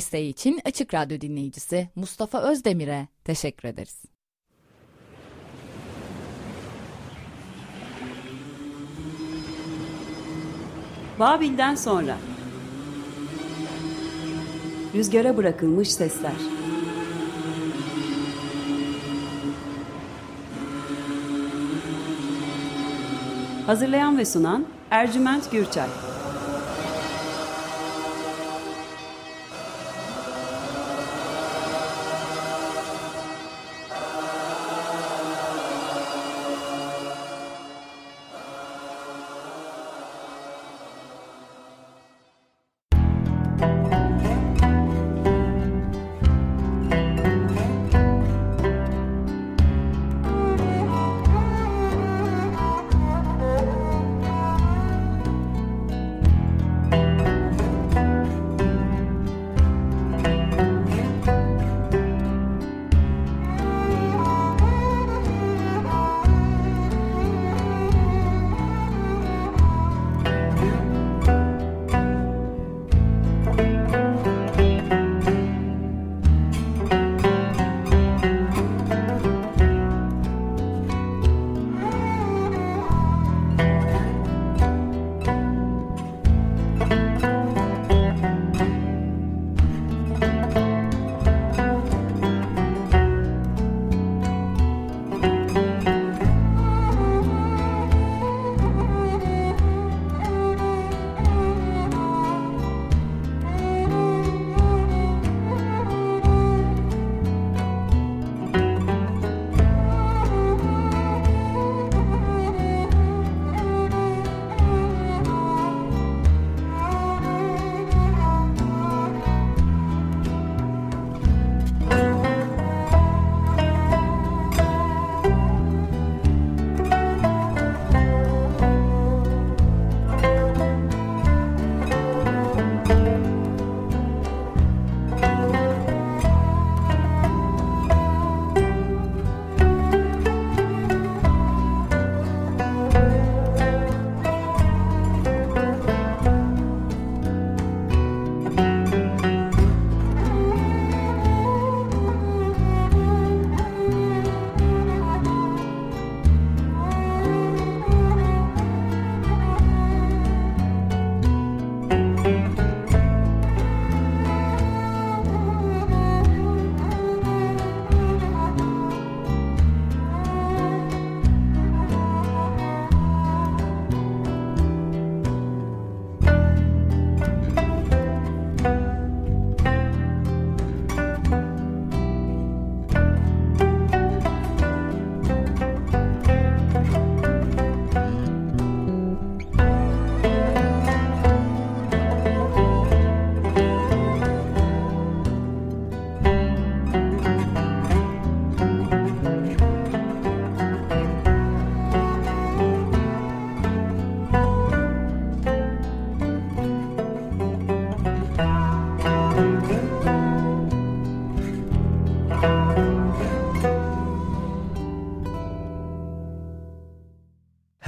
Desteği için Açık Radyo dinleyicisi Mustafa Özdemir'e teşekkür ederiz. Babil'den sonra. Rüzgara bırakılmış sesler. Hazırlayan ve sunan Ercüment Gürçay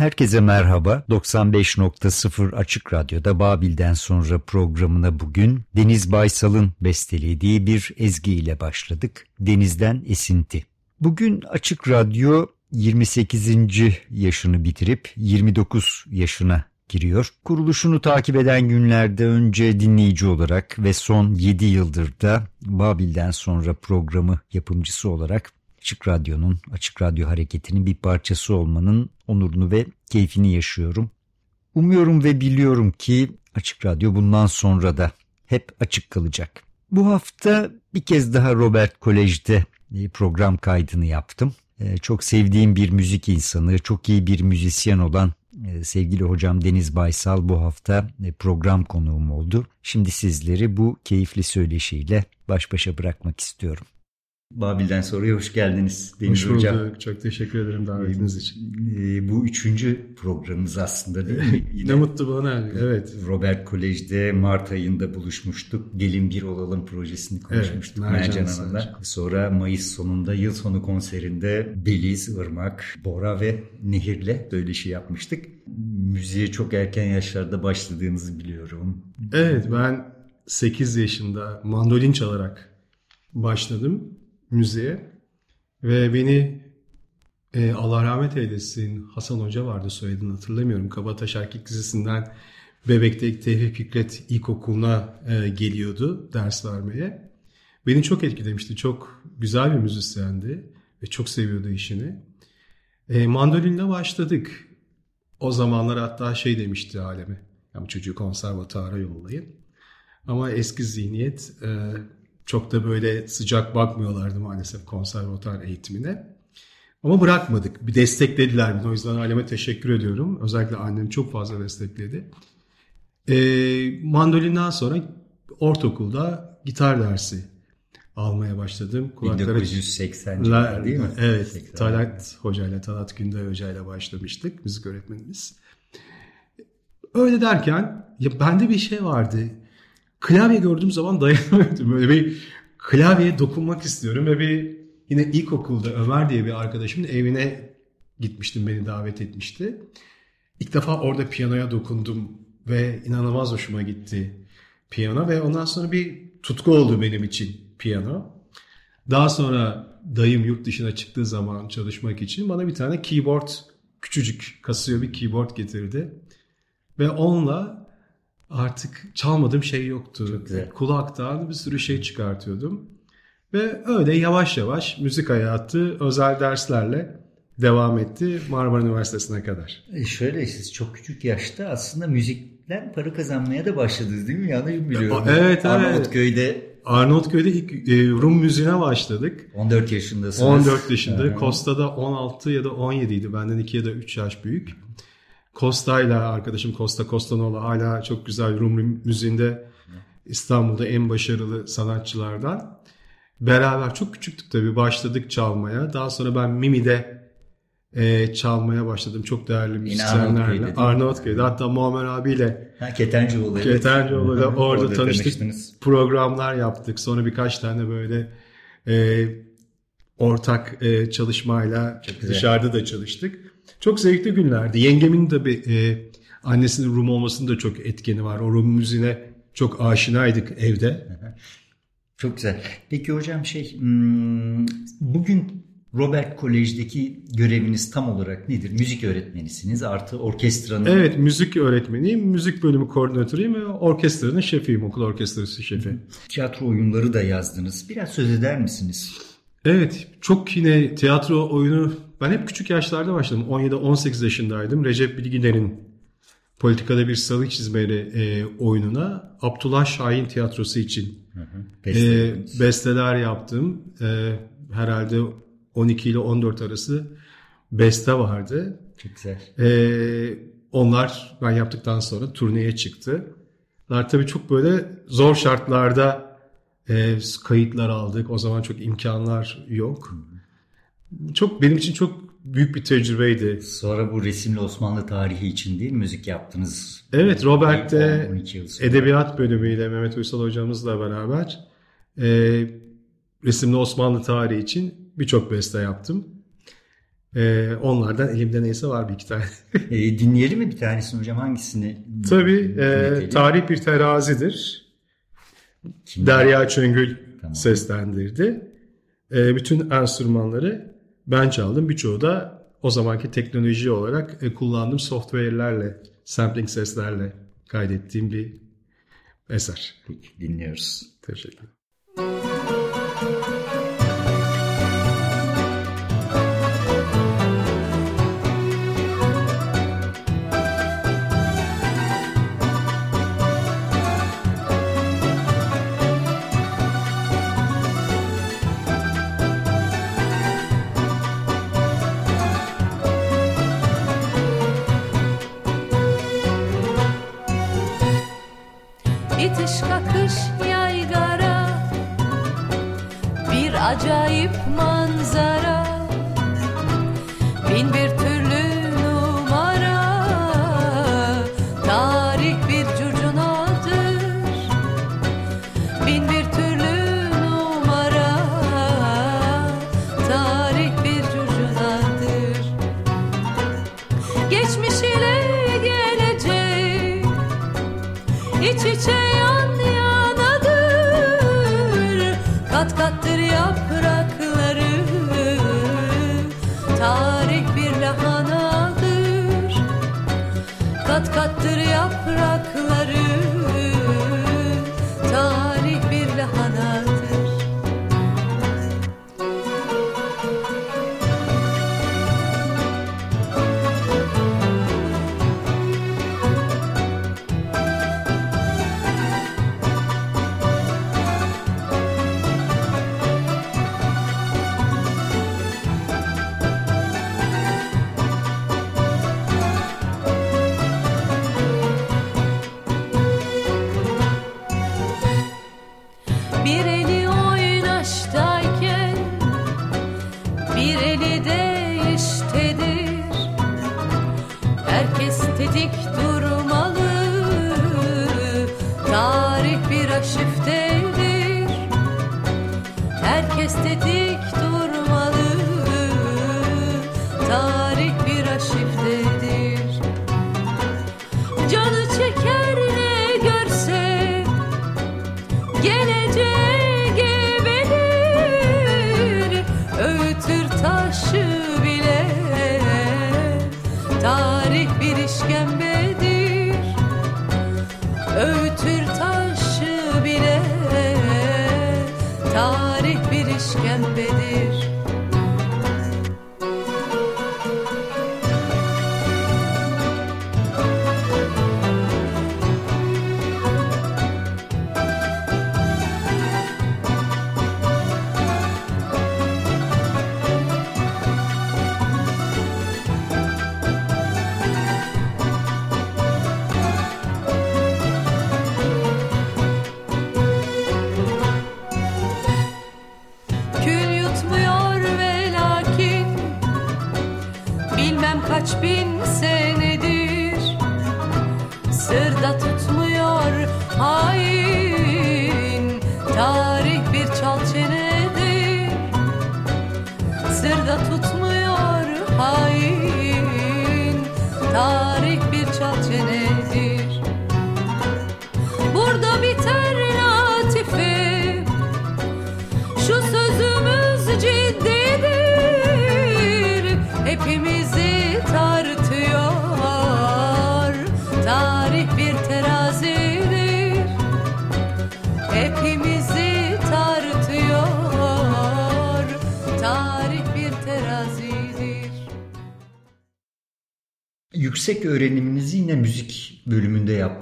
Herkese merhaba. 95.0 Açık Radyo'da Babil'den sonra programına bugün Deniz Baysal'ın bestelediği bir ezgi ile başladık. Denizden Esinti. Bugün Açık Radyo 28. yaşını bitirip 29 yaşına giriyor. Kuruluşunu takip eden günlerde önce dinleyici olarak ve son 7 yıldır da Babil'den sonra programı yapımcısı olarak Açık Radyo'nun, Açık Radyo hareketinin bir parçası olmanın onurunu ve keyfini yaşıyorum. Umuyorum ve biliyorum ki Açık Radyo bundan sonra da hep açık kalacak. Bu hafta bir kez daha Robert Kolej'de e, program kaydını yaptım. E, çok sevdiğim bir müzik insanı, çok iyi bir müzisyen olan e, sevgili hocam Deniz Baysal bu hafta program konuğum oldu. Şimdi sizleri bu keyifli söyleşiyle baş başa bırakmak istiyorum. Babil'den sonra hoş geldiniz Deniz hoş Hocam. Hoş Çok teşekkür ederim davetiniz için. E, bu üçüncü programımız aslında değil mi? Yine ne mutlu bana. Evet. Robert Kolej'de Mart ayında buluşmuştuk. Gelin Bir Olalım projesini konuşmuştuk evet, Mercan Hanım'la. Sonra Mayıs sonunda yıl sonu konserinde Beliz, Irmak, Bora ve Nehir'le söyleşi yapmıştık. Müziğe çok erken yaşlarda başladığınızı biliyorum. Evet ben 8 yaşında mandolin çalarak başladım müziğe. Ve beni e, Allah rahmet eylesin Hasan Hoca vardı soyadını hatırlamıyorum. Kabataş Erkek Lisesi'nden Bebek'te Tevfik Fikret İlkokulu'na e, geliyordu ders vermeye. Beni çok etkilemişti. Çok güzel bir müzisyendi ve çok seviyordu işini. E, mandolinle başladık. O zamanlar hatta şey demişti aleme. Yani çocuğu konservatuara yollayın. Ama eski zihniyet e, çok da böyle sıcak bakmıyorlardı maalesef konservatuar eğitimine. Ama bırakmadık. Bir desteklediler beni. O yüzden aileme teşekkür ediyorum. Özellikle annem çok fazla destekledi. E, mandolinden sonra ortaokulda gitar dersi almaya başladım. Kulaklara 1980'ler değil mi? Evet. 80'ler. Talat Hoca ile Talat Günday Hoca ile başlamıştık. Müzik öğretmenimiz. Öyle derken ya bende bir şey vardı. Klavye gördüğüm zaman dayanamıyordum. Böyle bir klavyeye dokunmak istiyorum ve bir yine ilkokulda Ömer diye bir arkadaşımın evine gitmiştim. Beni davet etmişti. İlk defa orada piyanoya dokundum ve inanılmaz hoşuma gitti piyano ve ondan sonra bir tutku oldu benim için piyano. Daha sonra dayım yurt dışına çıktığı zaman çalışmak için bana bir tane keyboard, küçücük kasıyor bir keyboard getirdi. Ve onunla artık çalmadığım şey yoktu. Kulaktan bir sürü şey çıkartıyordum. Ve öyle yavaş yavaş müzik hayatı özel derslerle devam etti Marmara Üniversitesi'ne kadar. E şöyle siz çok küçük yaşta aslında müzikten para kazanmaya da başladınız değil mi? Yanlış mı biliyorum? Evet evet. Arnavutköy'de Arnavutköy'de ilk e, Rum müziğine başladık. 14 yaşındasınız. 14 yaşında. Costa'da 16 ya da 17 idi. Benden 2 ya da 3 yaş büyük. Costa'yla arkadaşım Costa Costanoğlu hala çok güzel Rum müziğinde İstanbul'da en başarılı sanatçılardan. Beraber çok küçüktük tabii başladık çalmaya. Daha sonra ben Mimi'de e, çalmaya başladım. Çok değerli müzisyenlerle. Arnavutköy'de. Hatta Muammer abiyle ha, Ketencoğlu. Evet. Ketencoğlu'da orada, orada tanıştık. Programlar yaptık. Sonra birkaç tane böyle e, ortak e, çalışmayla dışarıda da çalıştık. Çok zevkli günlerdi. Yengemin tabii e, annesinin Rum olmasının da çok etkeni var. O Rum müziğine çok aşinaydık evde. Çok güzel. Peki hocam şey hmm, bugün Robert Kolej'deki göreviniz tam olarak nedir? Müzik öğretmenisiniz artı orkestranın... Evet müzik öğretmeniyim, müzik bölümü koordinatörüyüm ve orkestranın şefiyim, okul orkestrası şefi. Tiyatro oyunları da yazdınız. Biraz söz eder misiniz? Evet, çok yine tiyatro oyunu... Ben hep küçük yaşlarda başladım. 17-18 yaşındaydım. Recep Bilginer'in Politikada Bir Salı Çizmeli e, oyununa Abdullah Şahin Tiyatrosu için hı hı. E, besteler yaptım. E, herhalde 12 ile 14 arası beste vardı. Çok güzel. Ee, onlar ben yaptıktan sonra turneye çıktı. Bunlar tabii çok böyle zor şartlarda e, kayıtlar aldık. O zaman çok imkanlar yok. Çok benim için çok büyük bir tecrübeydi. Sonra bu resimli Osmanlı tarihi için değil müzik yaptınız. Evet Robert'te edebiyat bölümüyle Mehmet Uysal hocamızla beraber e, resimli Osmanlı tarihi için birçok beste yaptım. Ee, onlardan elimde neyse var bir iki tane. e, dinleyelim mi bir tanesini hocam hangisini? Tabii e, Tarih Bir Terazidir. Kim Derya Çöngül tamam. seslendirdi. E, bütün enstrümanları ben çaldım. Birçoğu da o zamanki teknoloji olarak e, kullandığım software'lerle, sampling seslerle kaydettiğim bir eser. Peki, dinliyoruz. Teşekkür ederim.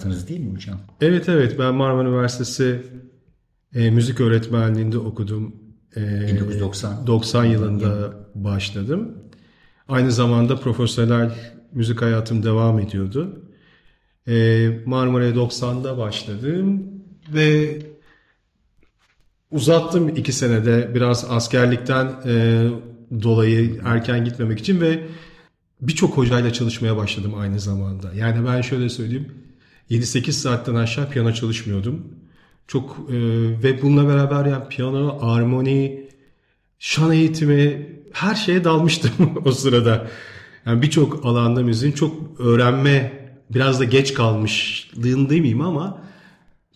Yaptınız değil mi hocam? Evet evet ben Marmara Üniversitesi e, müzik öğretmenliğinde okudum. E, 1990. 90 yılında başladım. Aynı zamanda profesyonel müzik hayatım devam ediyordu. E, Marmara'ya 90'da başladım ve uzattım iki senede biraz askerlikten e, dolayı erken gitmemek için ve birçok hocayla çalışmaya başladım aynı zamanda. Yani ben şöyle söyleyeyim 7-8 saatten aşağı piyano çalışmıyordum. Çok e, ve bununla beraber yani piyano, armoni, şan eğitimi her şeye dalmıştım o sırada. Yani birçok alanda müziğin çok öğrenme biraz da geç kalmışlığın demeyeyim ama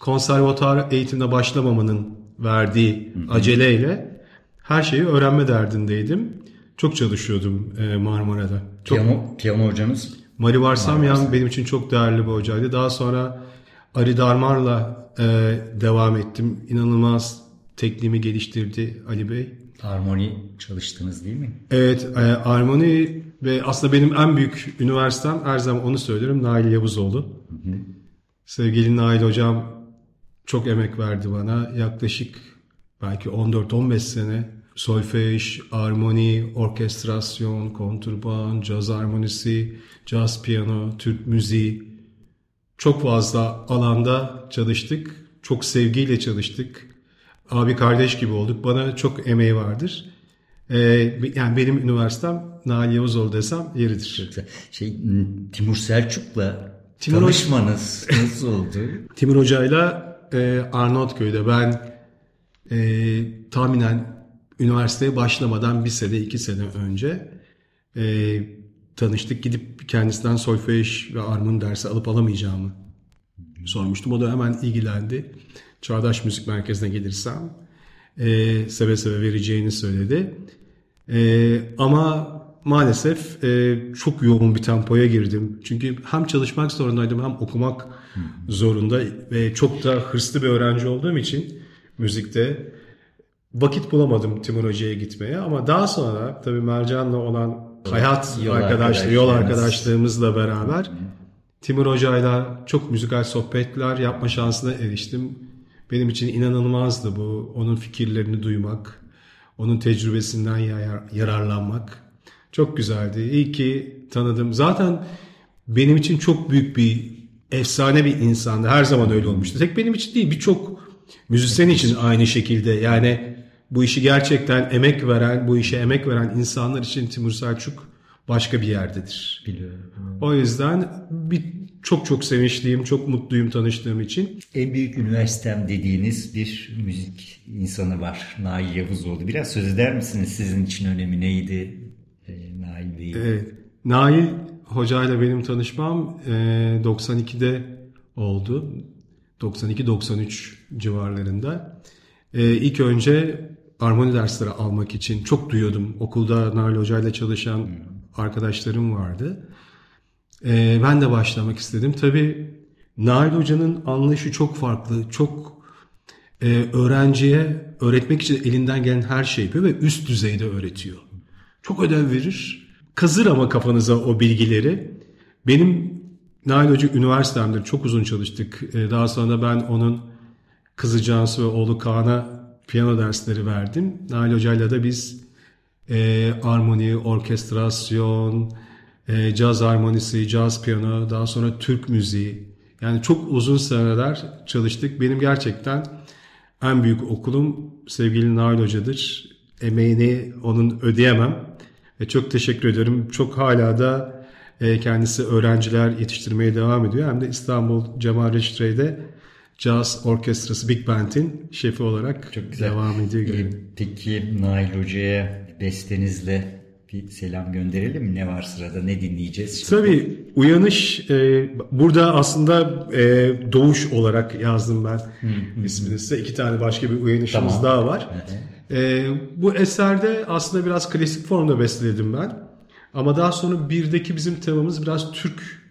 konservatuar eğitimine başlamamanın verdiği aceleyle her şeyi öğrenme derdindeydim. Çok çalışıyordum e, Marmara'da. Çok Piyano, piyano hocanız Mari Varsamyan benim için çok değerli bir hocaydı. Daha sonra Ari Darmar'la e, devam ettim. İnanılmaz tekniğimi geliştirdi Ali Bey. harmoni çalıştınız değil mi? Evet, e, armoni ve aslında benim en büyük üniversitem her zaman onu söylerim Nail Yavuzoğlu. Sevgili Nail hocam çok emek verdi bana. Yaklaşık belki 14-15 sene solfej, armoni, orkestrasyon, kontrband, caz armonisi, caz piyano, Türk müziği çok fazla alanda çalıştık. Çok sevgiyle çalıştık. Abi kardeş gibi olduk. Bana çok emeği vardır. Ee, yani benim üniversitem Nail Yavuzoğlu desem yeridir. Şey Timur Selçuk'la Timur tanışmanız nasıl oldu? Timur Hoca'yla e, Arnavutköy'de ben e, tahminen üniversiteye başlamadan bir sene iki sene önce e, tanıştık. Gidip kendisinden solfej ve armoni dersi alıp alamayacağımı sormuştum. O da hemen ilgilendi. Çağdaş Müzik Merkezi'ne gelirsem e, seve seve vereceğini söyledi. E, ama maalesef e, çok yoğun bir tempoya girdim. Çünkü hem çalışmak zorundaydım hem okumak zorunda ve çok da hırslı bir öğrenci olduğum için müzikte vakit bulamadım Timur Hoca'ya gitmeye. Ama daha sonra tabii Mercan'la olan hayat Yol arkadaşlığı, yol arkadaşlığımızla beraber Timur Hoca'yla çok müzikal sohbetler yapma şansına eriştim. Benim için inanılmazdı bu. Onun fikirlerini duymak, onun tecrübesinden yar- yararlanmak. Çok güzeldi. İyi ki tanıdım. Zaten benim için çok büyük bir efsane bir insandı. Her zaman öyle olmuştu. Tek benim için değil birçok müzisyen için aynı şekilde. Yani bu işi gerçekten emek veren, bu işe emek veren insanlar için Timur Selçuk başka bir yerdedir. Biliyorum. O yüzden bir çok çok sevinçliyim, çok mutluyum tanıştığım için. En büyük üniversitem dediğiniz bir müzik insanı var. Nail Yavuzoğlu. Biraz söz eder misiniz? Sizin için önemi neydi? E, Nail Bey'in. Evet. Nail hocayla benim tanışmam e, 92'de oldu. 92-93 civarlarında. E, ilk önce armoni dersleri almak için çok duyuyordum. Okulda Nail hocayla çalışan arkadaşlarım vardı. E, ben de başlamak istedim. Tabii Nail hocanın anlayışı çok farklı. Çok e, öğrenciye öğretmek için elinden gelen her şeyi yapıyor ve üst düzeyde öğretiyor. Çok ödev verir. Kazır ama kafanıza o bilgileri. Benim Nail Hoca üniversitemdir. Çok uzun çalıştık. Ee, Daha sonra ben onun kızı Cansu ve oğlu Kaan'a piyano dersleri verdim. Nail Hoca'yla da biz e, armoni, orkestrasyon, e, caz armonisi, caz piyano, daha sonra Türk müziği. Yani çok uzun seneler çalıştık. Benim gerçekten en büyük okulum sevgili Nail Hoca'dır. Emeğini onun ödeyemem. Ve çok teşekkür ediyorum. Çok hala da e, kendisi öğrenciler yetiştirmeye devam ediyor. Hem de İstanbul Cemal Reşit Rey'de Caz Orkestrası Big Band'in şefi olarak Çok güzel. devam ediyor. E, görev. Peki Nail Hoca'ya bestenizle bir selam gönderelim? Ne var sırada? Ne dinleyeceğiz? Şimdi? Tabii uyanış e, burada aslında e, doğuş olarak yazdım ben ismini size. İki tane başka bir uyanışımız Tamam. daha var. E, bu eserde aslında biraz klasik formda besteledim ben. Ama daha sonra birdeki bizim temamız biraz Türk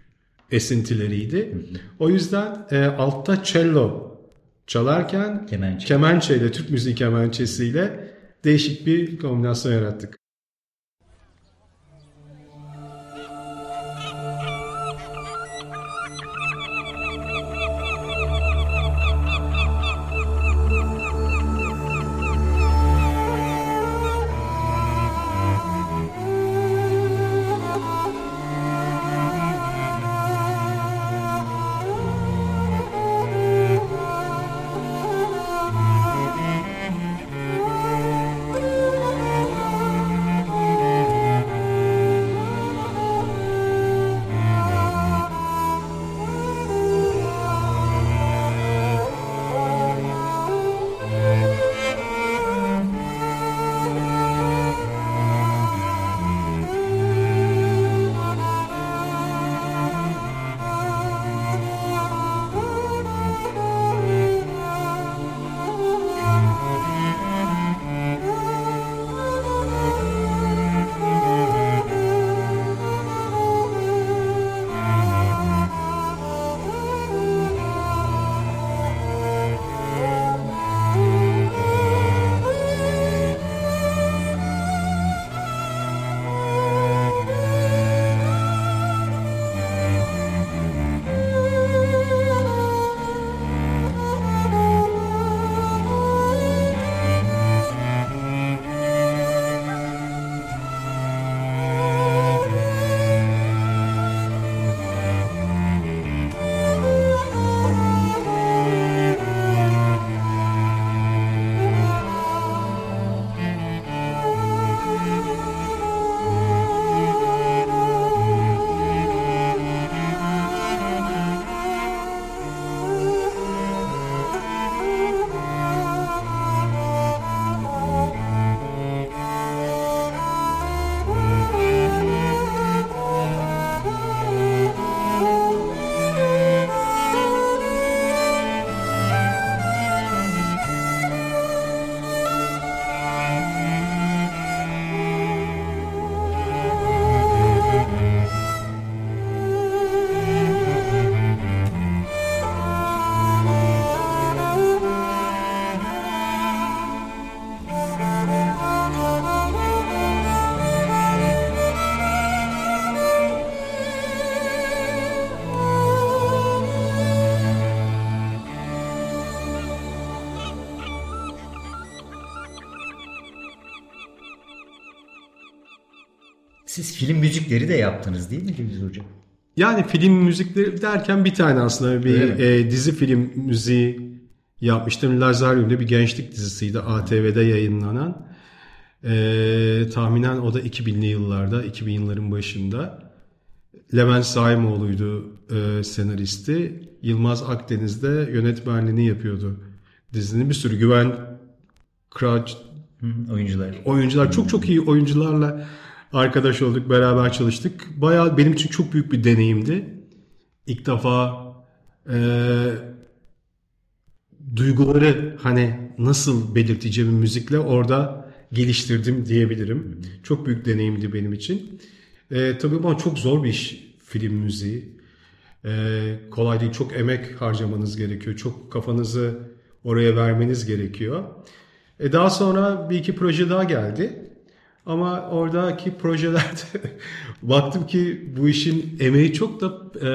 esintileriydi. O yüzden e, altta cello çalarken Kemençe. kemençeyle, Türk müziği kemençesiyle değişik bir kombinasyon yarattık. Siz film müzikleri de yaptınız değil mi Ceviz Hocam? Yani film müzikleri derken bir tane aslında bir e, dizi film müziği yapmıştım. Lazaryum'da bir gençlik dizisiydi ATV'de yayınlanan. E, tahminen o da 2000'li yıllarda, 2000 yılların başında. Levent Saimoğlu'ydu e, senaristi. Yılmaz Akdeniz de yönetmenliğini yapıyordu dizinin. Bir sürü Güven Kıraç oyuncular. oyuncular çok çok iyi oyuncularla arkadaş olduk, beraber çalıştık. Bayağı benim için çok büyük bir deneyimdi. İlk defa e, duyguları hani nasıl belirteceğimi müzikle orada geliştirdim diyebilirim. Çok büyük deneyimdi benim için. E, tabii ama çok zor bir iş film müziği. E, kolay değil. Çok emek harcamanız gerekiyor. Çok kafanızı oraya vermeniz gerekiyor. E, daha sonra bir iki proje daha geldi. Ama oradaki projelerde baktım ki bu işin emeği çok da e,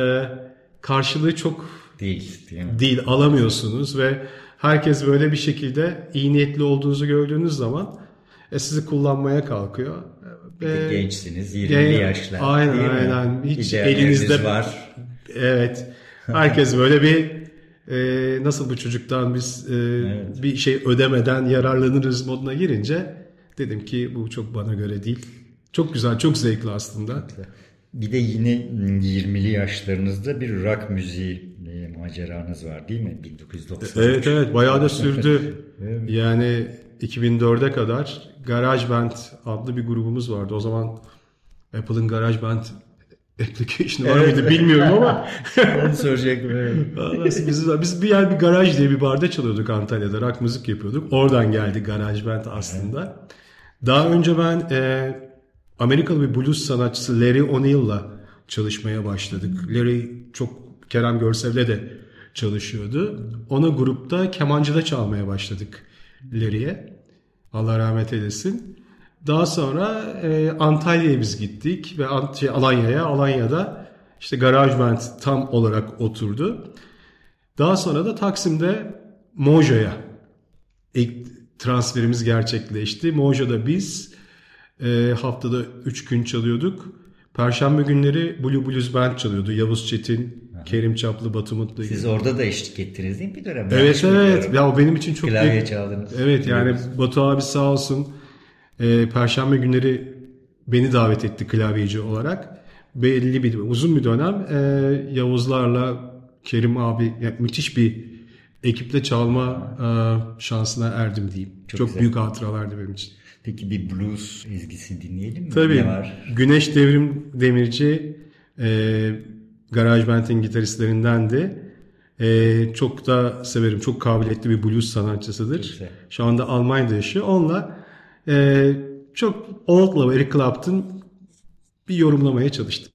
karşılığı çok Değil değil mi? değil alamıyorsunuz ve herkes böyle bir şekilde iyi niyetli olduğunuzu gördüğünüz zaman e, sizi kullanmaya kalkıyor. Ve- gençsiniz, 20'li Gen- yaşlar. Aynen değil mi? aynen. Hiç İdealleriniz elinizde var. Evet. Herkes böyle bir e, nasıl bu çocuktan biz e, Evet. bir şey ödemeden yararlanırız moduna girince dedim ki bu çok bana göre değil. Çok güzel, çok zevkli aslında. Bir de yine 20'li yaşlarınızda bir rock müziği e, maceranız var değil mi? 1990. Evet evet bayağı da sürdü. Yani 2004'e kadar GarageBand adlı bir grubumuz vardı. O zaman Apple'ın GarageBand application'ı var mıydı bilmiyorum ama Onu soracaktım. evet. Biz, biz bir yer bir garaj diye bir barda çalıyorduk Antalya'da. Rock müzik yapıyorduk. Oradan geldi GarageBand aslında. Daha önce ben e, Amerikalı bir blues sanatçısı Larry O'Neill'la çalışmaya başladık. Larry çok Kerem Görsel'le de çalışıyordu. Ona grupta kemancıda çalmaya başladık Larry'e. Allah rahmet eylesin. Daha sonra e, Antalya'ya biz gittik ve şey, Alanya'ya. Alanya'da işte GarageBand tam olarak oturdu. Daha sonra da Taksim'de Moja'ya transferimiz gerçekleşti. Moja'da biz e, haftada 3 gün çalıyorduk. Perşembe günleri Blue Blues Band çalıyordu. Yavuz Çetin, Kerim Çaplı, Batu Mutlu. Siz orada da eşlik ettiniz değil mi bir dönem? Evet mı evet. Ya o benim için çok Klavye büyük- çaldınız. Evet yani Batu abi sağ olsun e, Perşembe günleri beni davet etti klavyeci olarak. Belli bir uzun bir dönem e, Yavuzlarla Kerim abi yani müthiş bir ekiple çalma e, şansına erdim diyeyim. Çok, güzel. büyük hatıralardı benim için. Peki bir blues ezgisi dinleyelim mi? Tabii. Ne var? Güneş Devrim Demirci e, GarageBand'in gitaristlerindendi. E, çok da severim. Çok kabiliyetli bir blues sanatçısıdır. Çok güzel. Şu anda Almanya'da yaşıyor. Onunla e, çok Old Love Eric Clapton bir yorumlamaya çalıştım.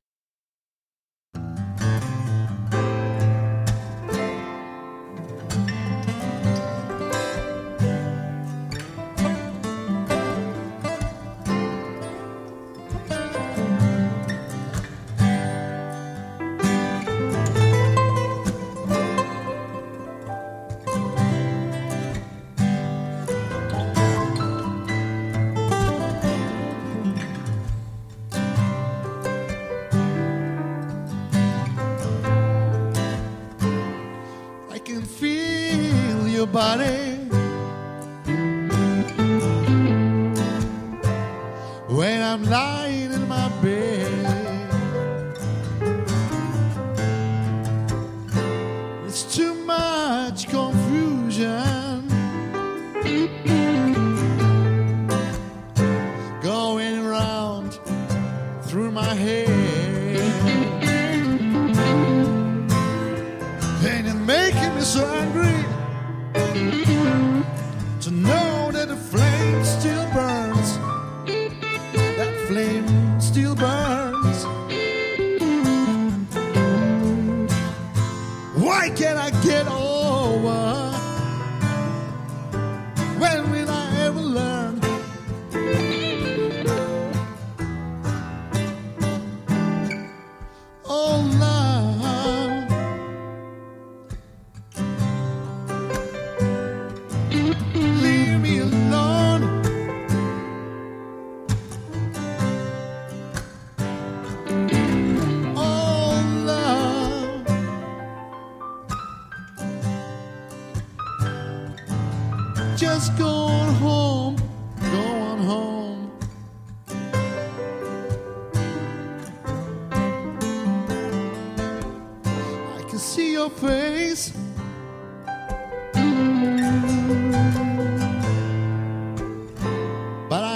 Paré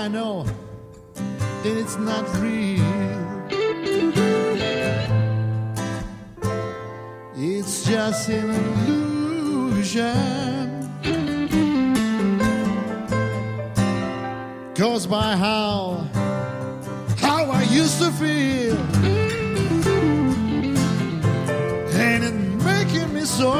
I know it's not real. It's just an illusion caused by how how I used to feel, and it making me so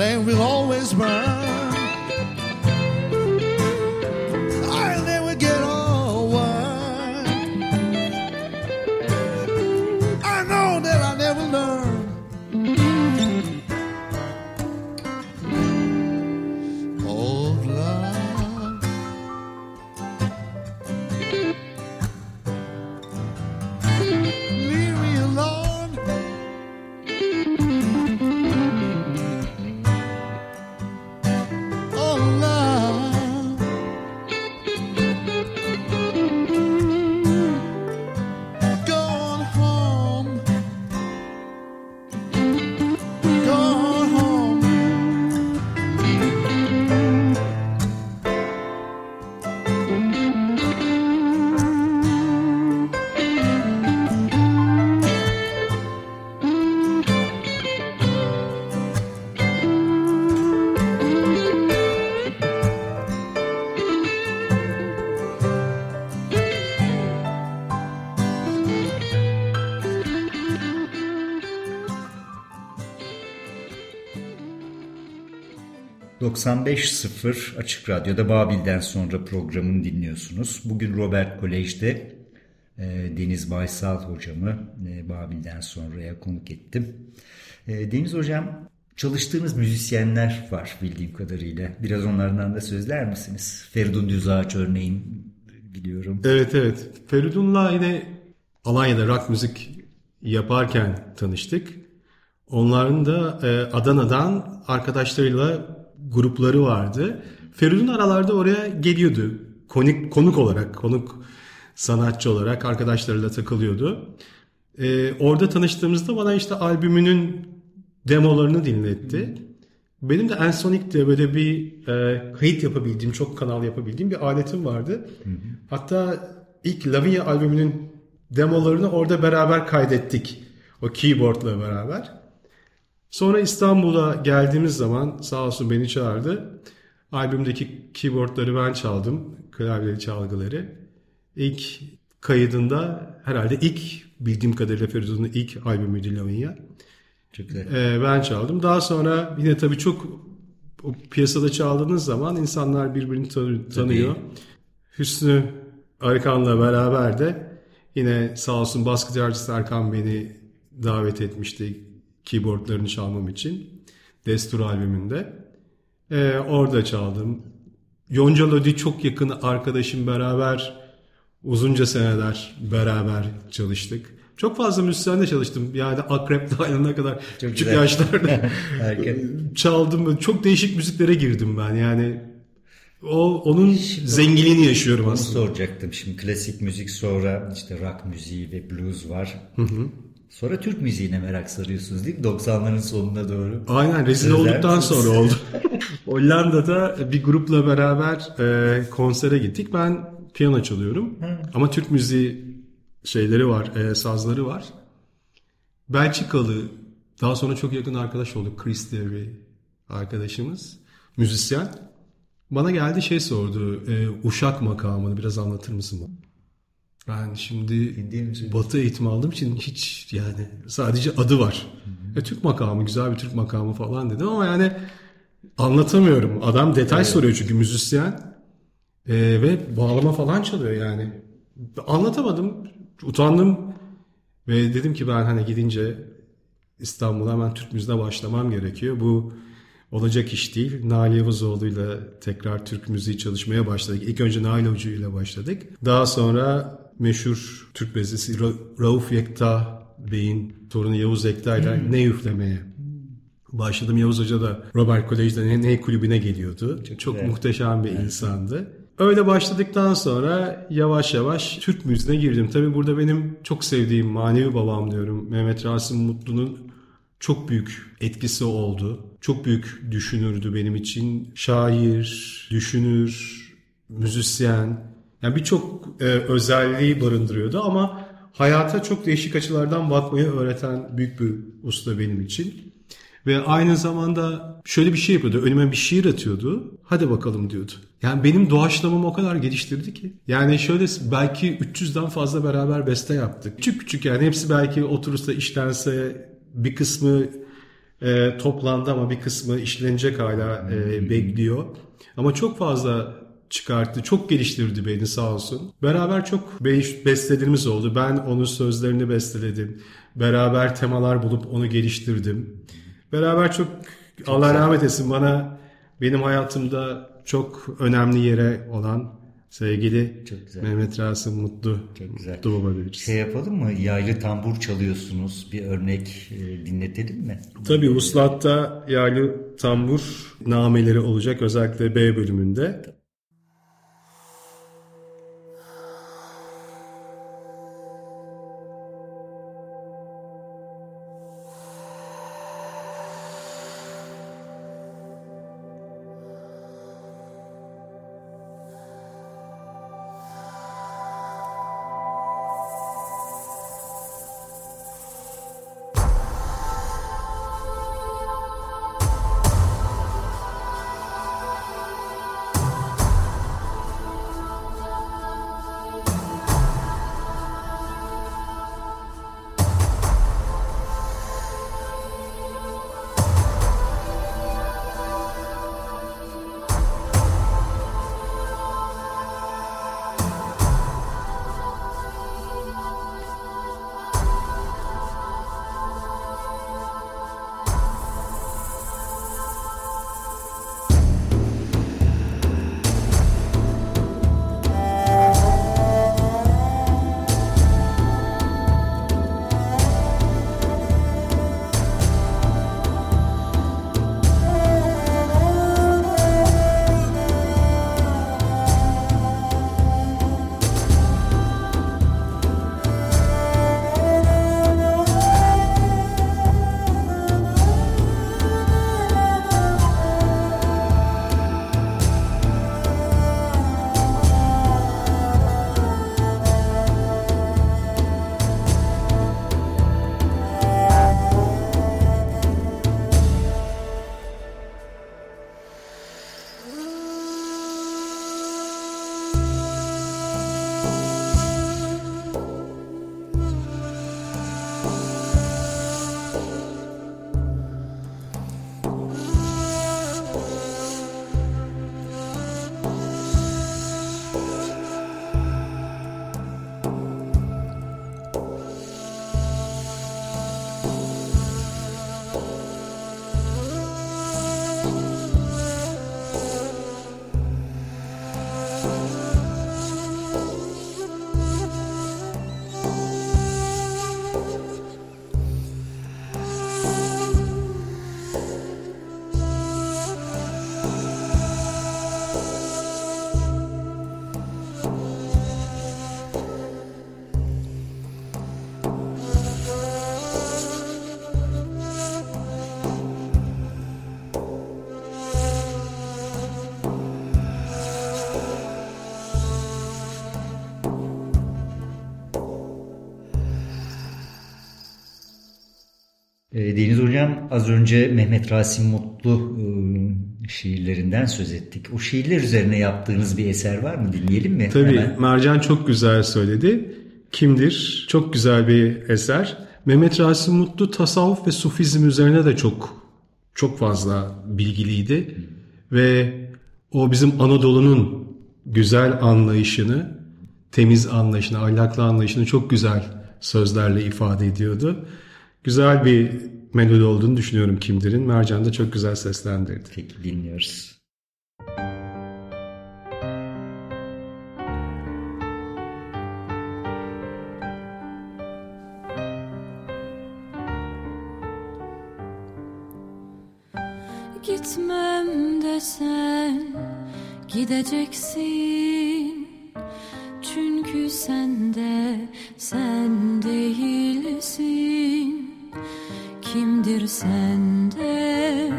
flame will always burn. ...95.0 Açık Radyo'da Babil'den sonra programını dinliyorsunuz. Bugün Robert Kolej'de e, Deniz Baysal hocamı e, Babil'den sonraya konuk ettim. E, Deniz hocam çalıştığınız müzisyenler var bildiğim kadarıyla. Biraz onlardan da sözler misiniz? Feridun Düzağaç örneğin biliyorum. Evet evet. Feridun'la yine Alanya'da rock müzik yaparken tanıştık. Onların da e, Adana'dan arkadaşlarıyla grupları vardı. Feridun aralarda oraya geliyordu. Konuk, konuk olarak, konuk sanatçı olarak arkadaşlarıyla takılıyordu. E, orada tanıştığımızda bana işte albümünün demolarını dinletti. Benim de Ensonic diye böyle bir e, kayıt yapabildiğim, çok kanal yapabildiğim bir aletim vardı. Hatta ilk Lavinia albümünün demolarını orada beraber kaydettik. O keyboardla beraber. Sonra İstanbul'a geldiğimiz zaman sağ olsun beni çağırdı. Albümdeki keyboardları ben çaldım. Klavyeli çalgıları. İlk kaydında herhalde ilk bildiğim kadarıyla Feridun'un ilk albümüydü Lavinia. Çok güzel. Ee, ben çaldım. Daha sonra yine tabii çok o piyasada çaldığınız zaman insanlar birbirini tanı- tanıyor. Hüsnü Arıkan'la beraber de yine sağ olsun bas gitarcısı Erkan beni davet etmişti keyboardlarını çalmam için. Destur albümünde. Ee, orada çaldım. Yonca Lodi çok yakın arkadaşım beraber uzunca seneler beraber çalıştık. Çok fazla müzisyenle çalıştım. Yani Akrep Dağı'na kadar küçük güzel. yaşlarda çaldım. Çok değişik müziklere girdim ben. Yani o onun zenginliğini yaşıyorum Onu aslında. soracaktım. Şimdi klasik müzik sonra işte rock müziği ve blues var. Sonra Türk müziğine merak sarıyorsunuz değil mi? 90'ların sonuna doğru. Aynen rezil olduktan sonra oldu. Hollanda'da bir grupla beraber e, konsere gittik. Ben piyano çalıyorum. Ama Türk müziği şeyleri var, e, sazları var. Belçikalı, daha sonra çok yakın arkadaş olduk. Chris diye bir arkadaşımız, müzisyen. Bana geldi şey sordu, e, uşak makamını biraz anlatır mısın? bana? Ben şimdi. Batı eğitimi aldığım için hiç yani sadece adı var. E, Türk makamı güzel bir Türk makamı falan dedim ama yani anlatamıyorum. Adam detay soruyor çünkü müzisyen E, ve bağlama falan çalıyor yani. Anlatamadım. Utandım ve dedim ki ben hani gidince İstanbul'a hemen Türk müziğine başlamam gerekiyor. Bu olacak iş değil. Nail Yavazoğlu'yla tekrar Türk müziği çalışmaya başladık. İlk önce Nail Hoca ile başladık. Daha sonra meşhur Türk bestesi Ra- Rauf Yekta Bey'in torunu Yavuz Yekta ile ne üflemeye başladım. Yavuz Hoca da Robert Kolej'de ne, ne kulübüne geliyordu. Çok, güzel. muhteşem bir insandı. Öyle başladıktan sonra yavaş yavaş Türk müziğine girdim. Tabii burada benim çok sevdiğim manevi babam diyorum. Mehmet Rasim Mutlu'nun çok büyük etkisi oldu. Çok büyük düşünürdü benim için. Şair, düşünür, müzisyen. Yani birçok e, özelliği barındırıyordu ama hayata çok değişik açılardan bakmayı öğreten büyük bir usta benim için. Ve aynı zamanda şöyle bir şey yapıyordu. Önüme bir şiir atıyordu. Hadi bakalım diyordu. Yani benim doğaçlamamı o kadar geliştirdi ki. Yani şöyle belki 300'den fazla beraber beste yaptık. Küçük küçük yani hepsi belki oturursa işlense bir kısmı e, toplandı ama bir kısmı işlenecek hala e, bekliyor. Ama çok fazla çıkarttı. Çok geliştirdi beni sağ olsun. Beraber çok bestelediğimiz oldu. Ben onun sözlerini besteledim. Beraber temalar bulup onu geliştirdim. Beraber çok, çok Allah güzel. rahmet etsin bana benim hayatımda çok önemli yere olan sevgili çok güzel. Mehmet Rasim Mutlu. Çok güzel. Mutlu baba deriz. Şey yapalım mı? Yaylı tambur çalıyorsunuz. Bir örnek e, dinletelim mi? Tabii Uslat'ta yaylı tambur nameleri olacak özellikle B bölümünde. Ee, Deniz Hocam az önce Mehmet Rasim Mutlu e, şiirlerinden söz ettik. O şiirler üzerine yaptığınız bir eser var mı? Dinleyelim mi? Tabii Hemen. Mercan çok güzel söyledi. Kimdir? Çok güzel bir eser. Mehmet Rasim Mutlu tasavvuf ve sufizm üzerine de çok çok fazla bilgiliydi. Ve o bizim Anadolu'nun güzel anlayışını, temiz anlayışını, ahlaklı anlayışını çok güzel sözlerle ifade ediyordu. Güzel bir melodi olduğunu düşünüyorum Kimdir'in. Mercan da çok güzel seslendirdi. Peki dinliyoruz. Gitmem desen Gideceksin çünkü sen de sen değilsin Kimdir sen de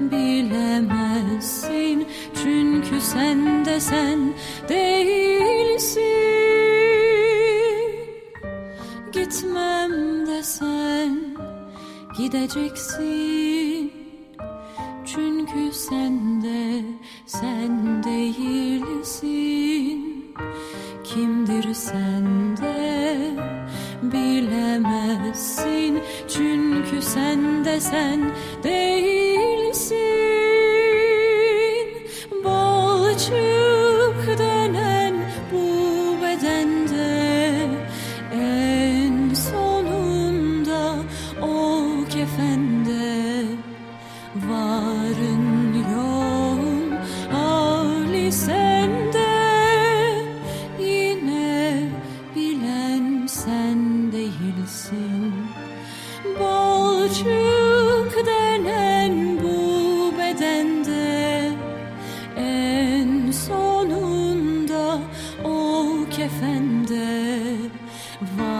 bilemezsin. Çünkü sen de sen değilsin. Gitmem desen gideceksin. Çünkü sen de sen değilsin. Kimdir sen de bilemezsin sen de sen Vent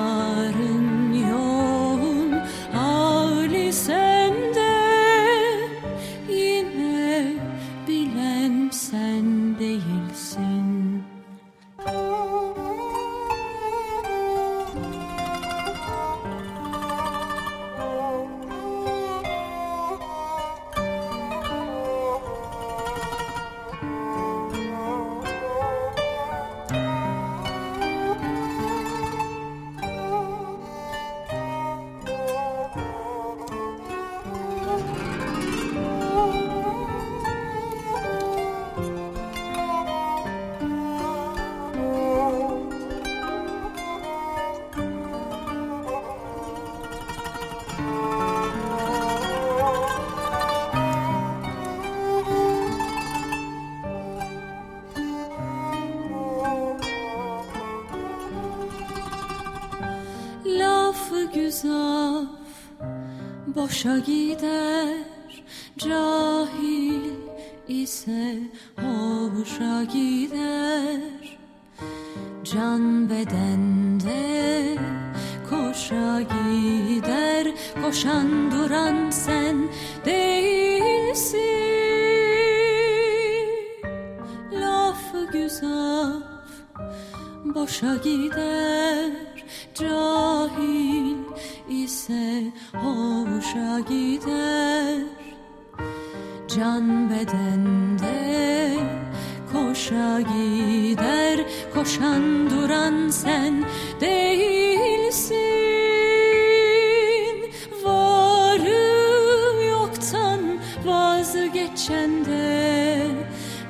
vazgeçen de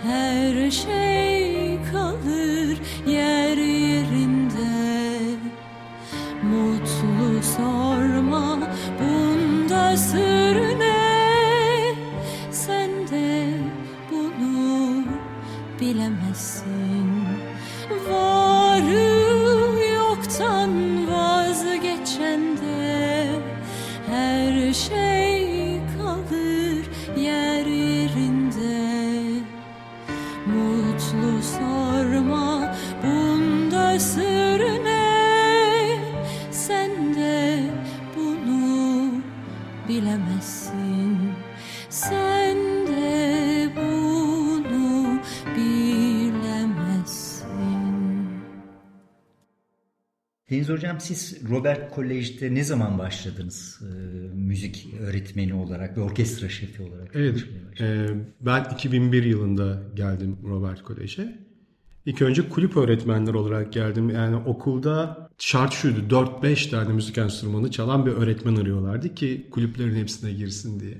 Her şey Deniz Hocam siz Robert Kolej'de ne zaman başladınız e, müzik öğretmeni olarak ve orkestra şefi olarak? Evet, e, ben 2001 yılında geldim Robert Kolej'e. İlk önce kulüp öğretmenleri olarak geldim. Yani okulda şart şuydu 4-5 tane müzik enstrümanı çalan bir öğretmen arıyorlardı ki kulüplerin hepsine girsin diye.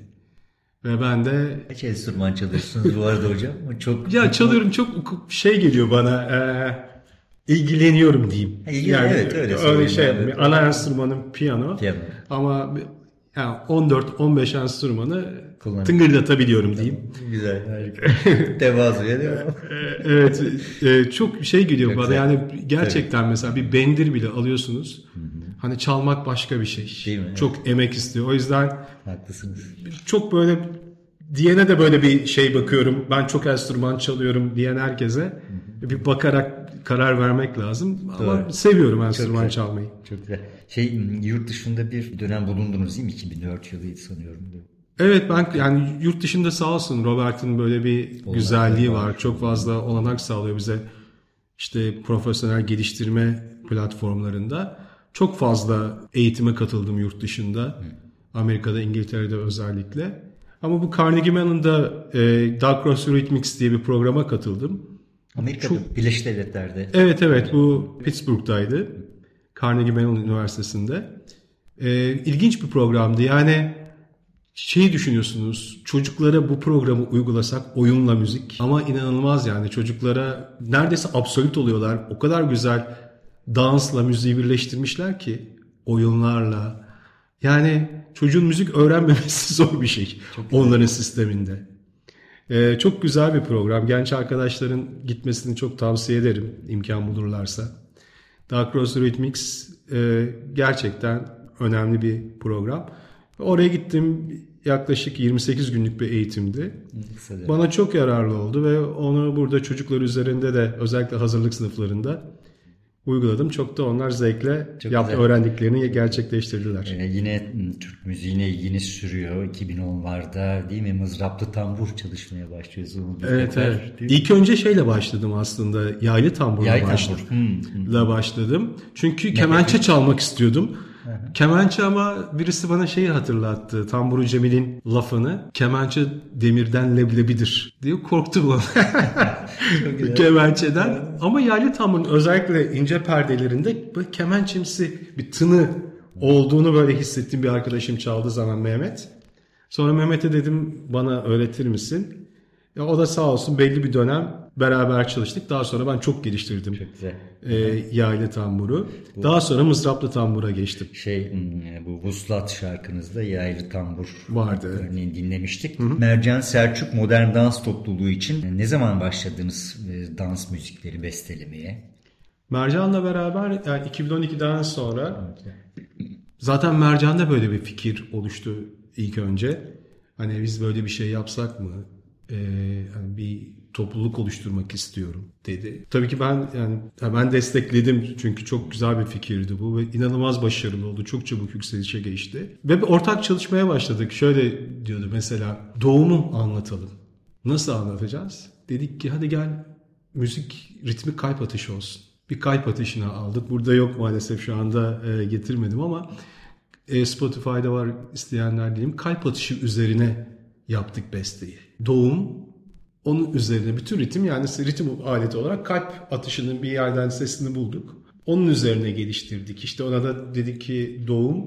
Ve ben de Kaç enstrüman çalıyorsunuz bu arada hocam? Çok ya çalıyorum çok şey geliyor bana e, ilgileniyorum diyeyim. Ha, ilgili- evet, öyle söyleyeyim şey abi. ana enstrümanım piyano. Piyano. Ama yani 14-15 enstrümanı Kullan- tıngırdatabiliyorum diyeyim. Güzel, harika. Tevazuya değil mi? Evet e, çok şey geliyor Çok bana güzel. yani gerçekten mesela bir bendir bile alıyorsunuz. Hani çalmak başka bir şey. Değil mi? Çok emek istiyor. O yüzden Haklısınız. çok böyle diyene de böyle bir şey bakıyorum. Ben çok enstrüman çalıyorum diyen herkese bir bakarak karar vermek lazım. Ama Doğru. seviyorum enstrüman çalmayı. Çok güzel. Şey yurt dışında bir dönem bulundunuz değil mi? 2004 yılıydı sanıyorum. Evet ben yani yurt dışında sağ olsun Robert'ın böyle bir güzelliği var. Çok fazla olanak sağlıyor bize. İşte profesyonel geliştirme platformlarında çok fazla eğitime katıldım yurt dışında. Amerika'da, İngiltere'de özellikle. Ama bu Carnegie Mellon'da e, Dark Cross Rhythmics diye bir programa katıldım. Amerika'da, Birleşik Devletler'de. Evet evet bu Pittsburgh'daydı. Carnegie Mellon Üniversitesi'nde. Ee, ilginç bir programdı. Yani şeyi düşünüyorsunuz çocuklara bu programı uygulasak oyunla müzik ama inanılmaz yani çocuklara neredeyse absolut oluyorlar. O kadar güzel dansla müziği birleştirmişler ki oyunlarla. Yani çocuğun müzik öğrenmemesi zor bir şey onların sisteminde. Ee, çok güzel bir program. Genç arkadaşların gitmesini çok tavsiye ederim imkan bulurlarsa. Dark Rose Rhythmics e, gerçekten önemli bir program. Oraya gittim yaklaşık 28 günlük bir eğitimdi. Bana çok yararlı oldu ve onu burada çocuklar üzerinde de özellikle hazırlık sınıflarında uyguladım. Çok da onlar zevkle Çok yaptı, güzel. öğrendiklerini gerçekleştirdiler. Ee, yine Türk müziğine ilginiz sürüyor. 2010'larda değil mi? Mızraplı tambur çalışmaya başlıyoruz. Evet, sefer, evet. İlk önce şeyle başladım aslında. Yaylı tamburla Yay tambur. başladım. Hmm, La başladım. Çünkü kemençe çalmak istiyordum. Kemençe ama birisi bana şeyi hatırlattı. Tamburu Cemil'in lafını. Kemençe demirden leblebidir diye korktum lan. Kemençeden. Ama yaylı tamburun özellikle ince perdelerinde böyle kemençemsi bir tını olduğunu böyle hissettiğim bir arkadaşım çaldığı zaman Mehmet. Sonra Mehmet'e dedim bana öğretir misin? Ya o da sağ olsun belli bir dönem beraber çalıştık. Daha sonra ben çok geliştirdim Güzel. e, yaylı tamburu. Daha sonra mızraplı tambura geçtim. Şey m, bu Vuslat şarkınızda yaylı tambur Vardı. örneğin dinlemiştik. Mercan Selçuk Modern Dans Topluluğu için ne zaman başladınız e, dans müzikleri bestelemeye? Mercan'la beraber yani 2012'den sonra zaten Mercan'da böyle bir fikir oluştu ilk önce. Hani biz böyle bir şey yapsak mı? Ee, hani bir topluluk oluşturmak istiyorum dedi. Tabii ki ben yani ben destekledim çünkü çok güzel bir fikirdi bu ve inanılmaz başarılı oldu. Çok çabuk yükselişe geçti. Ve bir ortak çalışmaya başladık. Şöyle diyordu mesela doğumu anlatalım. Nasıl anlatacağız? Dedik ki hadi gel müzik ritmi kalp atışı olsun. Bir kalp atışına aldık. Burada yok maalesef şu anda e, getirmedim ama e, Spotify'da var isteyenler diyeyim. Kalp atışı üzerine yaptık besteyi. Doğum onun üzerine bütün ritim yani ritim aleti olarak kalp atışının bir yerden sesini bulduk. Onun üzerine geliştirdik. İşte ona da dedik ki doğum,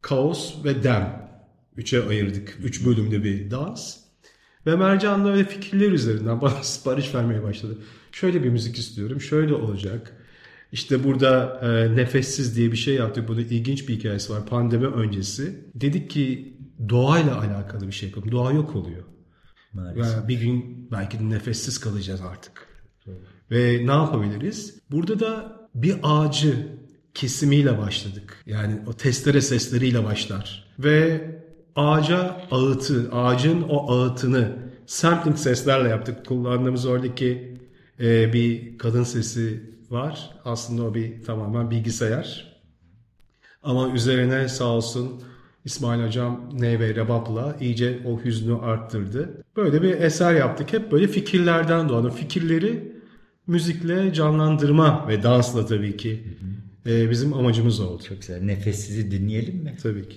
kaos ve dem. Üçe ayırdık. Üç bölümde bir dans. Ve Mercan da öyle fikirler üzerinden bana sipariş vermeye başladı. Şöyle bir müzik istiyorum, şöyle olacak. İşte burada e, nefessiz diye bir şey yaptık. Burada ilginç bir hikayesi var pandemi öncesi. Dedik ki doğayla alakalı bir şey yapalım. Doğa yok oluyor. Maalesef. Ve bir gün belki de nefessiz kalacağız artık. Ve ne yapabiliriz? Burada da bir ağacı kesimiyle başladık. Yani o testere sesleriyle başlar. Ve ağaca ağıtı, ağacın o ağıtını sampling seslerle yaptık. Kullandığımız oradaki e, bir kadın sesi var. Aslında o bir tamamen bilgisayar. Ama üzerine sağ olsun İsmail Hocam Neve Rebap'la iyice o hüznü arttırdı. Böyle bir eser yaptık. Hep böyle fikirlerden doğan. Fikirleri müzikle canlandırma ve dansla tabii ki e, bizim amacımız oldu. Çok güzel. Nefessizi dinleyelim mi? Tabii ki.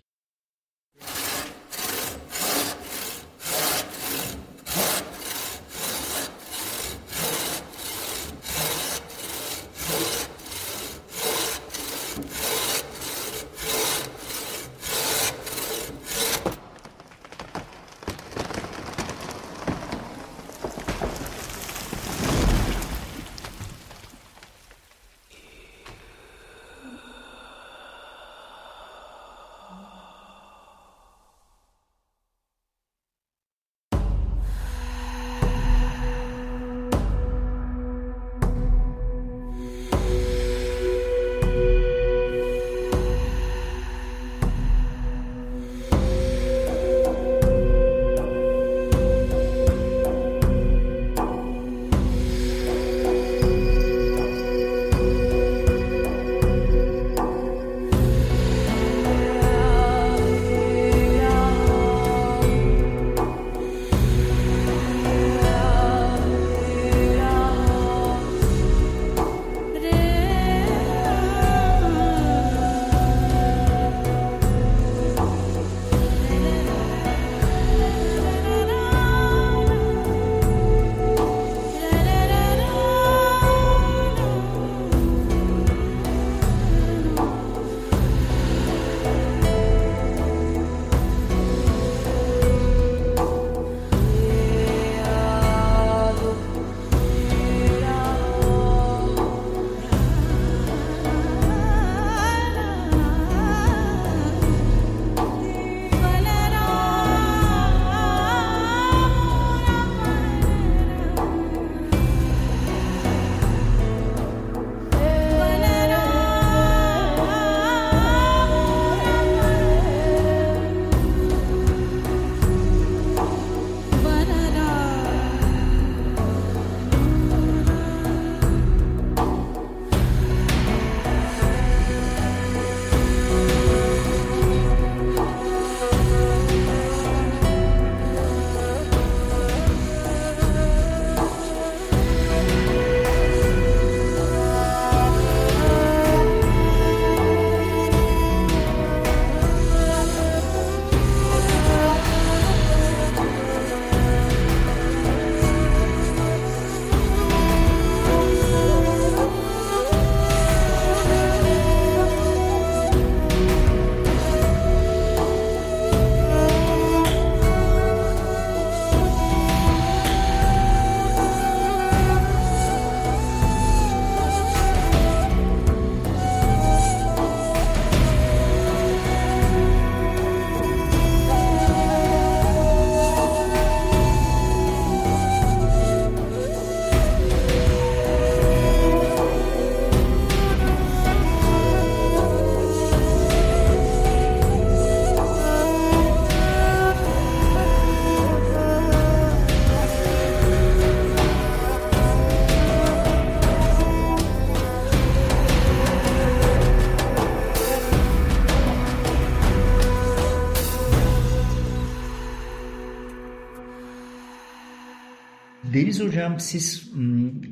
Deniz Hocam siz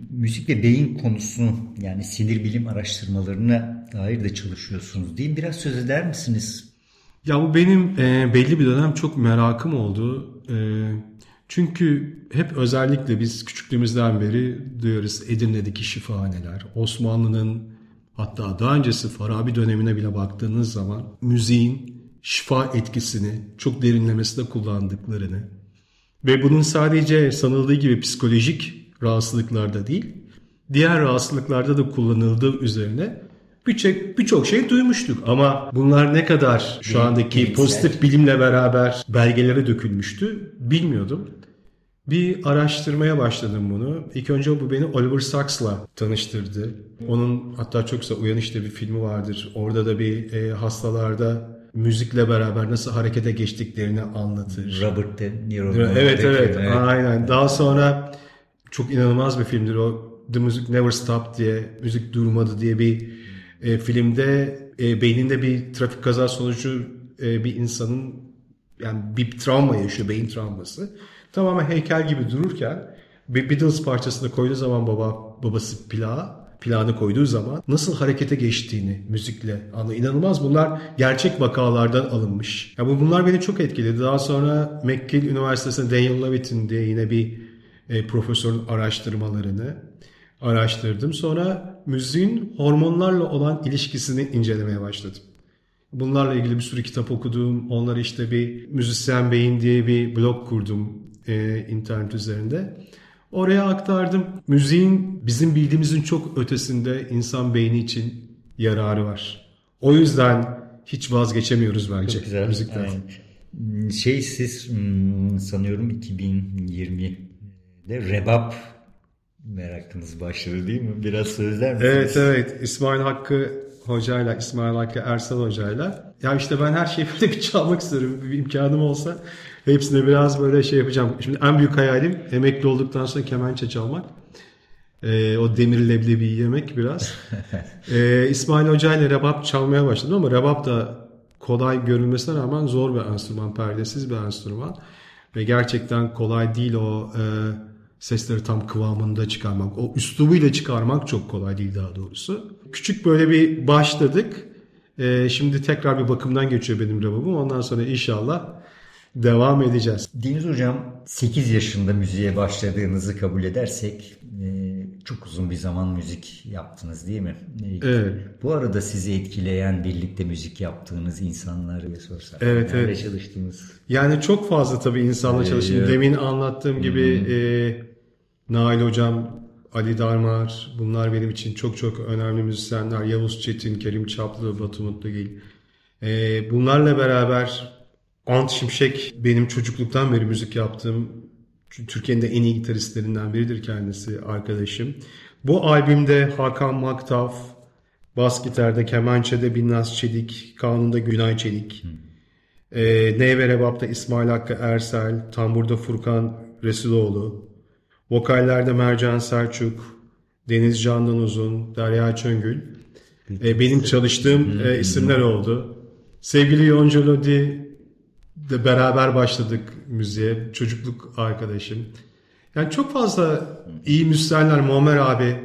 müzik ve beyin konusunu yani sinir bilim araştırmalarına dair de çalışıyorsunuz değil? Biraz söz eder misiniz? Ya bu benim e, belli bir dönem çok merakım oldu. E, çünkü hep özellikle biz küçüklüğümüzden beri duyuyoruz Edirne'deki şifahaneler, Osmanlı'nın hatta daha öncesi Farabi dönemine bile baktığınız zaman müziğin şifa etkisini çok derinlemesine kullandıklarını ve bunun sadece sanıldığı gibi psikolojik rahatsızlıklarda değil, diğer rahatsızlıklarda da kullanıldığı üzerine birçok birçok şey duymuştuk. Ama bunlar ne kadar şu andaki bilimsel. pozitif bilimle beraber belgelere dökülmüştü bilmiyordum. Bir araştırmaya başladım bunu. İlk önce bu beni Oliver Sacks'la tanıştırdı. Onun hatta çok güzel Uyanış'ta bir filmi vardır. Orada da bir e, hastalarda müzikle beraber nasıl harekete geçtiklerini anlatır. Robert De Niro. Evet evet aynen. Daha sonra çok inanılmaz bir filmdir o The Music Never Stopped diye müzik durmadı diye bir e, filmde e, beyninde bir trafik kaza sonucu e, bir insanın yani bir travma yaşıyor beyin travması. Tamamen heykel gibi dururken bir Beatles parçasını koyduğu zaman baba babası plağa plağını koyduğu zaman nasıl harekete geçtiğini müzikle anlıyor. İnanılmaz bunlar gerçek vakalardan alınmış. Ya bu bunlar beni çok etkiledi. Daha sonra McGill Üniversitesi'nde Daniel Levitin diye yine bir e, profesörün araştırmalarını araştırdım. Sonra müziğin hormonlarla olan ilişkisini incelemeye başladım. Bunlarla ilgili bir sürü kitap okudum. Onları işte bir müzisyen beyin diye bir blog kurdum e, internet üzerinde. Oraya aktardım. Müziğin bizim bildiğimizin çok ötesinde insan beyni için yararı var. O yüzden hiç vazgeçemiyoruz bence Çok güzel. müzikten. Aynen. Şey siz hmm, sanıyorum 2020'de rebap merakınız başladı değil mi? Biraz sözler misiniz? Evet evet İsmail Hakkı hocayla İsmail Hakkı Ersal hocayla. Ya işte ben her şeyi böyle bir çalmak istiyorum. Bir imkanım olsa hepsine biraz böyle şey yapacağım. Şimdi en büyük hayalim emekli olduktan sonra kemençe çalmak. Ee, o demir leblebi yemek biraz. Ee, İsmail Hoca ile rebap çalmaya başladım ama rebap da kolay görünmesine rağmen zor bir enstrüman, perdesiz bir enstrüman. Ve gerçekten kolay değil o e, sesleri tam kıvamında çıkarmak. O üslubuyla çıkarmak çok kolay değil daha doğrusu. Küçük böyle bir başladık. Ee, şimdi tekrar bir bakımdan geçiyor benim rebabım. Ondan sonra inşallah devam edeceğiz. Deniz Hocam 8 yaşında müziğe başladığınızı kabul edersek e, çok uzun bir zaman müzik yaptınız değil mi? E, Evet. Bu arada sizi etkileyen birlikte müzik yaptığınız insanları sorsak. Evet, Nerede evet. çalıştınız? Yani çok fazla tabii insanla çalıştım. evet. Demin anlattığım gibi e, Nail Hocam, Ali Darmar bunlar benim için çok çok önemli müzisyenler. Yavuz Çetin, Kerim Çaplı, Batu Mutlugil. E, bunlarla beraber Ant Şimşek benim çocukluktan beri müzik yaptığım Türkiye'nin de en iyi gitaristlerinden biridir kendisi arkadaşım. Bu albümde Hakan Maktaf, bas gitarda, kemençede Binnaz Çelik, kanunda Günay Çelik, e, Ney ve Rebap'ta İsmail Hakkı Ersel, Tamburda Furkan Resuloğlu, vokallerde Mercan Selçuk, Deniz Candan Uzun, Derya Çöngül. E, benim çalıştığım e, isimler oldu. Sevgili Yonca Lodi de beraber başladık müziğe. Çocukluk arkadaşım. Yani çok fazla iyi müzisyenler Muammer abi.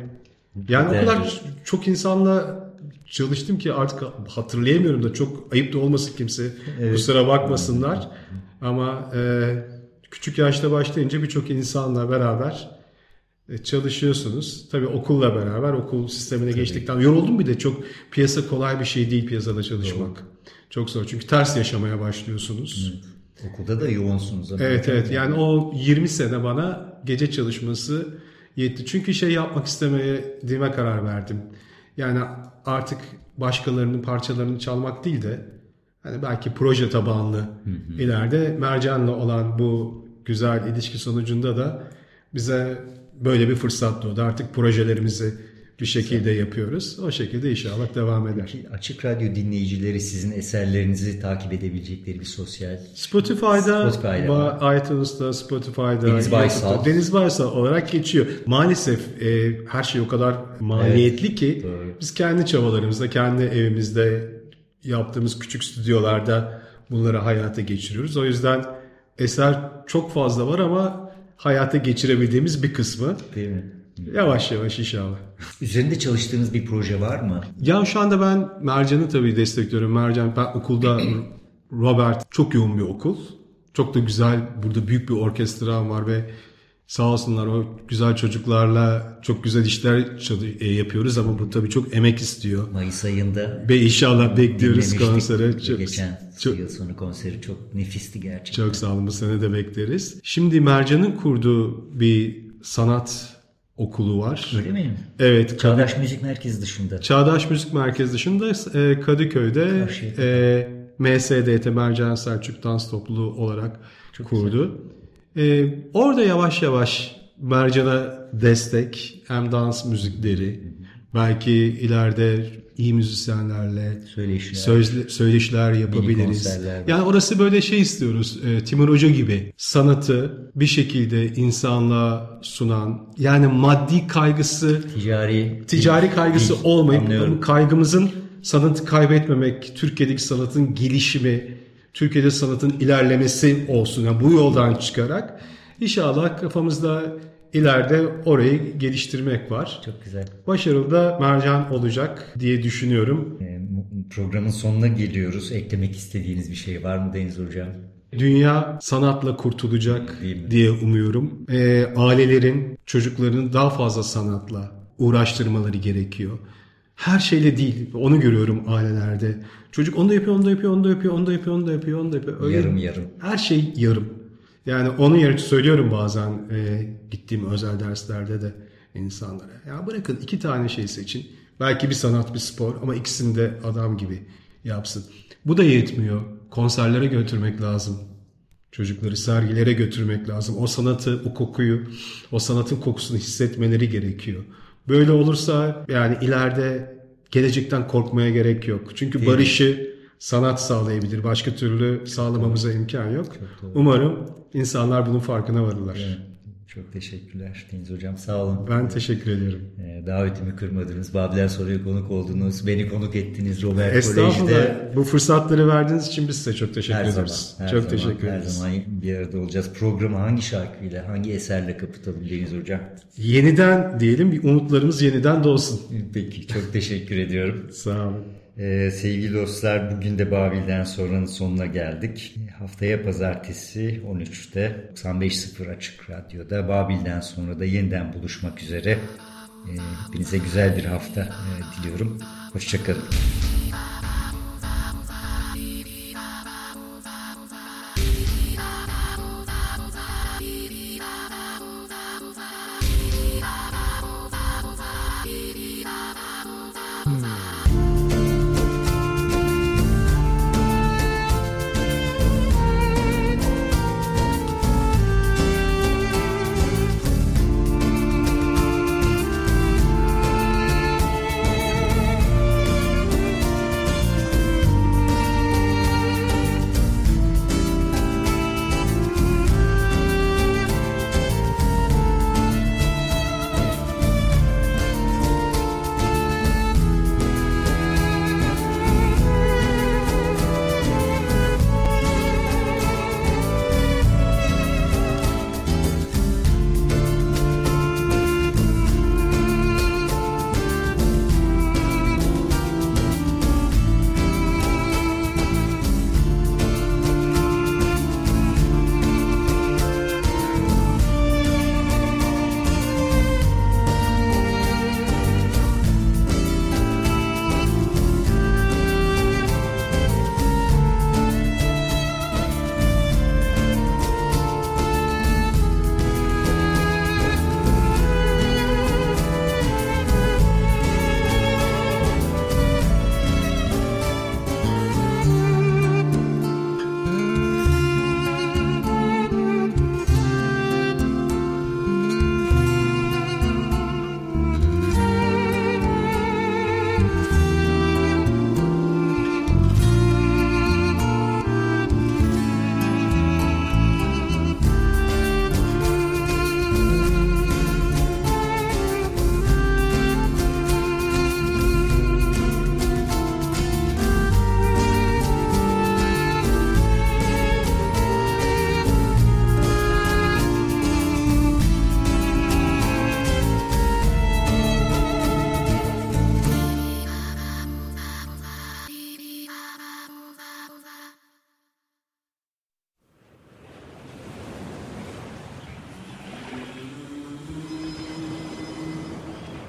Yani o Değerli. kadar çok insanla çalıştım ki artık hatırlayamıyorum da çok ayıp da olmasın kimse. Kusura bakmasınlar. Ama e, küçük yaşta başlayınca birçok insanla beraber e, çalışıyorsunuz. Tabii okulla beraber okul sistemine geçtikten yoruldum bir de çok piyasa kolay bir şey değil piyasada çalışmak. Çok zor çünkü ters yaşamaya başlıyorsunuz. Okulda da yoğunsunuz. Evet evet yani o 20 sene bana gece çalışması yetti. Çünkü şey yapmak istemeye dime karar verdim. Yani artık başkalarının parçalarını çalmak değil de hani belki proje tabanlı ileride Mercan'la olan bu güzel ilişki sonucunda da bize böyle bir fırsat doğdu. Artık projelerimizi bir şekilde yapıyoruz. O şekilde inşallah devam eder. Açık Radyo dinleyicileri sizin eserlerinizi takip edebilecekleri bir sosyal Spotify'da, Spotify'da. iTunes'da, Spotify'da, Deniz Baysal. Deniz Baysal olarak geçiyor. Maalesef e, her şey o kadar maliyetli ki doğru. biz kendi çabalarımızda, kendi evimizde yaptığımız küçük stüdyolarda bunları hayata geçiriyoruz. O yüzden eser çok fazla var ama hayata geçirebildiğimiz bir kısmı. Değil mi? Yavaş yavaş inşallah. Üzerinde çalıştığınız bir proje var mı? Ya şu anda ben Mercan'ı tabii destekliyorum. Mercan ben okulda Robert çok yoğun bir okul. Çok da güzel. Burada büyük bir orkestra var ve sağ olsunlar o güzel çocuklarla çok güzel işler e, yapıyoruz ama bu tabii çok emek istiyor. Mayıs ayında Ve inşallah bekliyoruz konsere. Çok, Geçen çok, yıl sonu konseri çok nefisti gerçekten. çok sağ olun bu sene de bekleriz. Şimdi Mercan'ın kurduğu bir sanat okulu var. Öyle mi? Evet. Çağdaş Müzik Merkezi dışında. Çağdaş Müzik Merkezi dışında e, Kadıköy'de e, MSDT Mercan Selçuk Dans Topluluğu olarak kurdu. E, orada yavaş yavaş Mercan'a destek hem dans müzikleri belki ileride iyi müzisyenlerle Söyleşiler. sözle, söyleşiler yapabiliriz. Yani orası böyle şey istiyoruz. E, Timur Hoca gibi sanatı bir şekilde insanlığa sunan yani maddi kaygısı Ticari ticari kaygısı değil. olmayıp Anlıyorum. kaygımızın sanatı kaybetmemek, Türkiye'deki sanatın gelişimi, Türkiye'de sanatın ilerlemesi olsun. Yani bu yoldan çıkarak inşallah kafamızda ileride orayı geliştirmek var. Çok güzel. Başarılı da mercan olacak diye düşünüyorum. Ee, Programın sonuna geliyoruz. Eklemek istediğiniz bir şey var mı Deniz Hocam? Dünya sanatla kurtulacak diye umuyorum. Ee, ailelerin çocuklarını daha fazla sanatla uğraştırmaları gerekiyor. Her şeyle değil. Onu görüyorum ailelerde. Çocuk onu da yapıyor, onu da yapıyor, onu da yapıyor, onu da yapıyor, onu da yapıyor, onu da yapıyor. Öyle Yarım yarım. Her şey yarım. Yani onun yerine söylüyorum bazen e, gittiğim özel derslerde de insanlara. Ya bırakın iki tane şey seçin. Belki bir sanat bir spor ama ikisini de adam gibi yapsın. Bu da yetmiyor. Konserlere götürmek lazım. Çocukları sergilere götürmek lazım. O sanatı, o kokuyu, o sanatın kokusunu hissetmeleri gerekiyor. Böyle olursa yani ileride gelecekten korkmaya gerek yok. Çünkü barışı sanat sağlayabilir. Başka türlü sağlamamıza imkan yok. Umarım insanlar bunun farkına varırlar. Çok teşekkürler Deniz Hocam. Sağ olun. Ben teşekkür ediyorum. Ee, davetimi kırmadınız. Babil'den sonra konuk oldunuz. Beni konuk ettiniz Robert Estağfurullah. Kolej'de. Bu fırsatları verdiğiniz için biz size çok teşekkür Her zaman, ederiz. her çok zaman, teşekkür her ederiz. zaman bir arada olacağız. Programı hangi şarkıyla, hangi eserle kapatalım Deniz Hocam? Yeniden diyelim umutlarımız yeniden doğsun. Peki, çok teşekkür ediyorum. Sağ olun. Ee, sevgili dostlar bugün de Babil'den sonranın sonuna geldik. Haftaya pazartesi 13'te 95.0 Açık Radyo'da Babil'den sonra da yeniden buluşmak üzere. Ee, hepinize güzel bir hafta e, diliyorum. Hoşçakalın.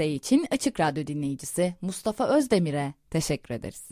İsteği için Açık Radyo dinleyicisi Mustafa Özdemir'e teşekkür ederiz.